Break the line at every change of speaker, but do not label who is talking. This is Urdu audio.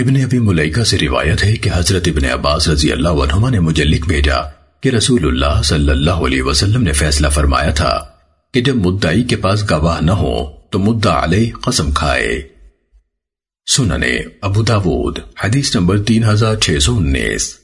ابن ابی ملیکہ سے روایت ہے کہ حضرت ابن عباس رضی اللہ عنہما نے مجھے لکھ بھیجا کہ رسول اللہ صلی اللہ علیہ وسلم نے فیصلہ فرمایا تھا کہ جب مدعی کے پاس گواہ نہ ہو تو مدعا علیہ قسم کھائے۔ سننے ابو داود، حدیث نمبر تین ہزار چھ سو انیس۔